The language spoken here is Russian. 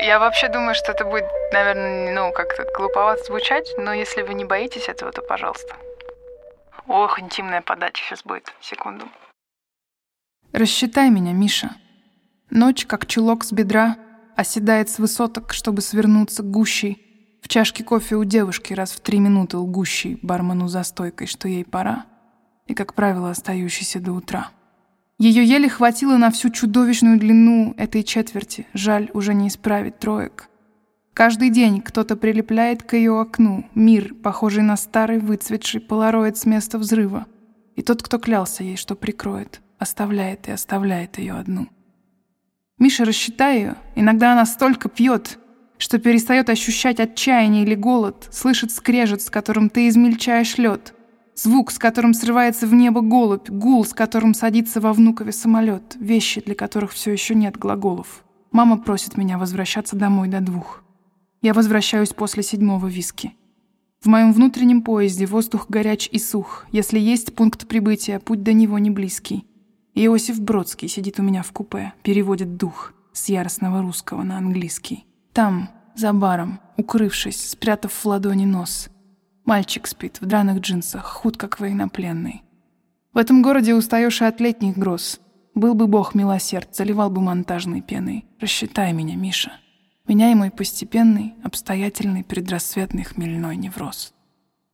Я вообще думаю, что это будет, наверное, ну, как-то глуповато звучать, но если вы не боитесь этого, то пожалуйста. Ох, интимная подача сейчас будет. Секунду. Рассчитай меня, Миша. Ночь, как чулок с бедра, оседает с высоток, чтобы свернуться гущей. В чашке кофе у девушки раз в три минуты лгущей бармену за стойкой, что ей пора. И, как правило, остающейся до утра. Ее еле хватило на всю чудовищную длину этой четверти. Жаль, уже не исправить троек. Каждый день кто-то прилепляет к ее окну мир, похожий на старый выцветший полароид с места взрыва. И тот, кто клялся ей, что прикроет, оставляет и оставляет ее одну. Миша, рассчитай ее. Иногда она столько пьет, что перестает ощущать отчаяние или голод, слышит скрежет, с которым ты измельчаешь лед, звук, с которым срывается в небо голубь, гул, с которым садится во внукове самолет, вещи, для которых все еще нет глаголов. Мама просит меня возвращаться домой до двух. Я возвращаюсь после седьмого виски. В моем внутреннем поезде воздух горяч и сух. Если есть пункт прибытия, путь до него не близкий. Иосиф Бродский сидит у меня в купе, переводит дух с яростного русского на английский. Там, за баром, укрывшись, спрятав в ладони нос. Мальчик спит в драных джинсах, худ как военнопленный. В этом городе устаешь и от летних гроз. Был бы бог милосерд, заливал бы монтажной пеной. Рассчитай меня, Миша. Меня и мой постепенный, обстоятельный предрассветный хмельной невроз.